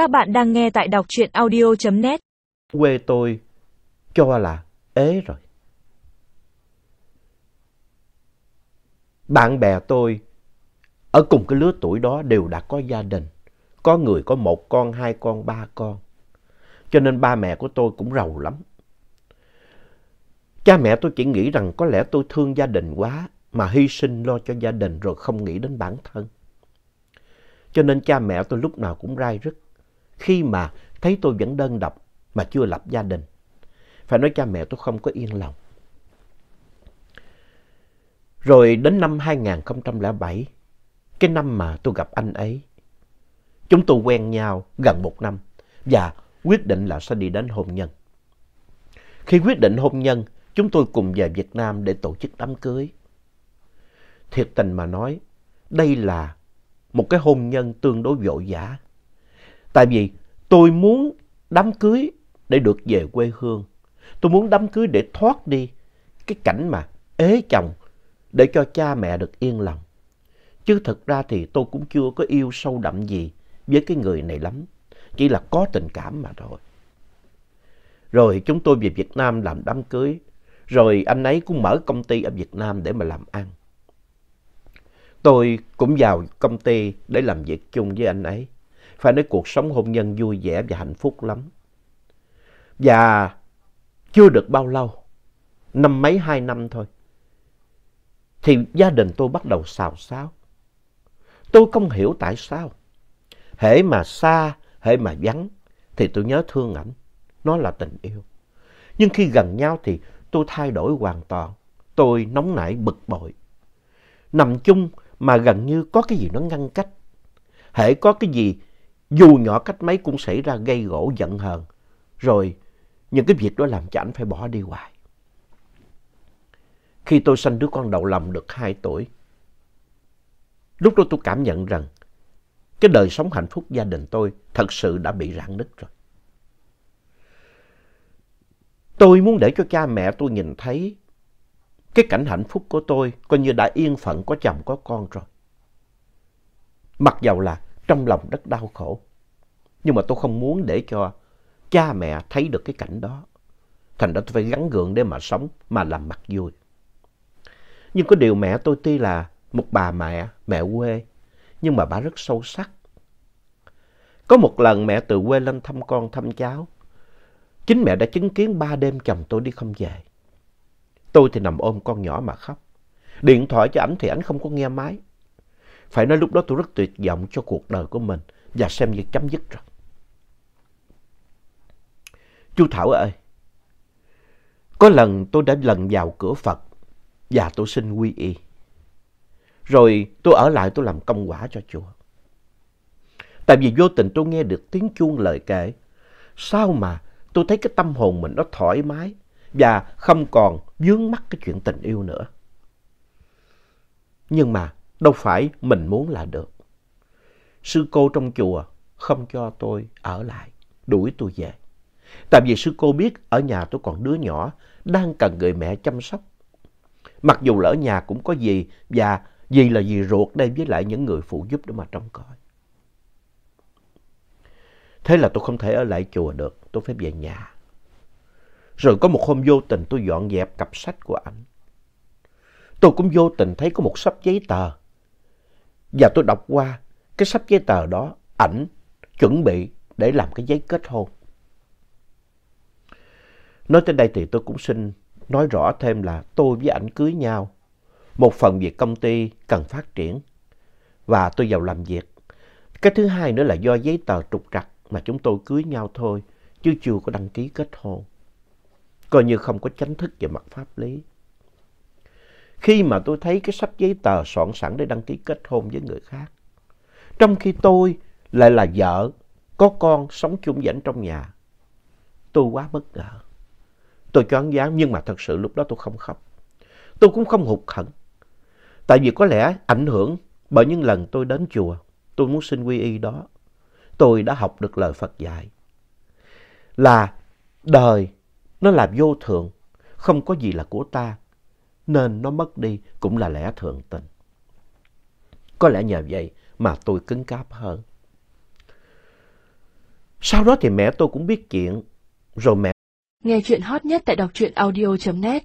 Các bạn đang nghe tại đọc truyện audio.net. Quê tôi cho là ế rồi. Bạn bè tôi ở cùng cái lứa tuổi đó đều đã có gia đình. Có người có một con, hai con, ba con. Cho nên ba mẹ của tôi cũng rầu lắm. Cha mẹ tôi chỉ nghĩ rằng có lẽ tôi thương gia đình quá mà hy sinh lo cho gia đình rồi không nghĩ đến bản thân. Cho nên cha mẹ tôi lúc nào cũng rai rứt khi mà thấy tôi vẫn đơn độc mà chưa lập gia đình. Phải nói cha mẹ tôi không có yên lòng. Rồi đến năm 2007, cái năm mà tôi gặp anh ấy, chúng tôi quen nhau gần một năm và quyết định là sẽ đi đến hôn nhân. Khi quyết định hôn nhân, chúng tôi cùng về Việt Nam để tổ chức đám cưới. Thiệt tình mà nói, đây là một cái hôn nhân tương đối vội vã. Tại vì tôi muốn đám cưới để được về quê hương. Tôi muốn đám cưới để thoát đi cái cảnh mà ế chồng để cho cha mẹ được yên lòng. Chứ thực ra thì tôi cũng chưa có yêu sâu đậm gì với cái người này lắm. Chỉ là có tình cảm mà thôi. Rồi chúng tôi về Việt Nam làm đám cưới. Rồi anh ấy cũng mở công ty ở Việt Nam để mà làm ăn. Tôi cũng vào công ty để làm việc chung với anh ấy. Phải nói cuộc sống hôn nhân vui vẻ và hạnh phúc lắm. Và chưa được bao lâu, năm mấy hai năm thôi, thì gia đình tôi bắt đầu xào xáo. Tôi không hiểu tại sao. Hễ mà xa, hễ mà vắng, thì tôi nhớ thương ảnh. Nó là tình yêu. Nhưng khi gần nhau thì tôi thay đổi hoàn toàn. Tôi nóng nảy bực bội. Nằm chung mà gần như có cái gì nó ngăn cách. Hễ có cái gì dù nhỏ cách mấy cũng xảy ra gây gỗ giận hờn. Rồi những cái việc đó làm cho anh phải bỏ đi hoài. Khi tôi sanh đứa con đầu lòng được 2 tuổi, lúc đó tôi cảm nhận rằng cái đời sống hạnh phúc gia đình tôi thật sự đã bị rạn nứt rồi. Tôi muốn để cho cha mẹ tôi nhìn thấy cái cảnh hạnh phúc của tôi coi như đã yên phận có chồng có con rồi. Mặc dầu là trong lòng rất đau khổ. Nhưng mà tôi không muốn để cho cha mẹ thấy được cái cảnh đó. Thành ra tôi phải gắn gượng để mà sống, mà làm mặt vui. Nhưng có điều mẹ tôi tuy là một bà mẹ, mẹ quê, nhưng mà bà rất sâu sắc. Có một lần mẹ từ quê lên thăm con, thăm cháu. Chính mẹ đã chứng kiến ba đêm chồng tôi đi không về. Tôi thì nằm ôm con nhỏ mà khóc. Điện thoại cho ảnh thì ảnh không có nghe máy. Phải nói lúc đó tôi rất tuyệt vọng cho cuộc đời của mình và xem như chấm dứt rồi. Chú Thảo ơi, có lần tôi đã lần vào cửa Phật và tôi xin quy y. Rồi tôi ở lại tôi làm công quả cho chùa. Tại vì vô tình tôi nghe được tiếng chuông lời kể. Sao mà tôi thấy cái tâm hồn mình nó thoải mái và không còn vướng mắc cái chuyện tình yêu nữa. Nhưng mà đâu phải mình muốn là được. Sư cô trong chùa không cho tôi ở lại, đuổi tôi về. Tại vì sư cô biết ở nhà tôi còn đứa nhỏ đang cần người mẹ chăm sóc. Mặc dù là ở nhà cũng có gì và gì là gì ruột đây với lại những người phụ giúp để mà trông coi. Thế là tôi không thể ở lại chùa được, tôi phải về nhà. Rồi có một hôm vô tình tôi dọn dẹp cặp sách của ảnh. Tôi cũng vô tình thấy có một sắp giấy tờ. Và tôi đọc qua cái sắp giấy tờ đó, ảnh chuẩn bị để làm cái giấy kết hôn. Nói tới đây thì tôi cũng xin nói rõ thêm là tôi với ảnh cưới nhau. Một phần việc công ty cần phát triển và tôi vào làm việc. Cái thứ hai nữa là do giấy tờ trục trặc mà chúng tôi cưới nhau thôi chứ chưa có đăng ký kết hôn. Coi như không có chính thức về mặt pháp lý. Khi mà tôi thấy cái sắp giấy tờ soạn sẵn để đăng ký kết hôn với người khác. Trong khi tôi lại là vợ, có con sống chung dẫn trong nhà. Tôi quá bất ngờ. Tôi choáng váng nhưng mà thật sự lúc đó tôi không khóc. Tôi cũng không hụt hẫng. Tại vì có lẽ ảnh hưởng bởi những lần tôi đến chùa, tôi muốn xin quy y đó. Tôi đã học được lời Phật dạy. Là đời nó là vô thường, không có gì là của ta, nên nó mất đi cũng là lẽ thường tình. Có lẽ nhờ vậy mà tôi cứng cáp hơn. Sau đó thì mẹ tôi cũng biết chuyện. Rồi mẹ Nghe chuyện hot nhất tại đọc truyện audio.net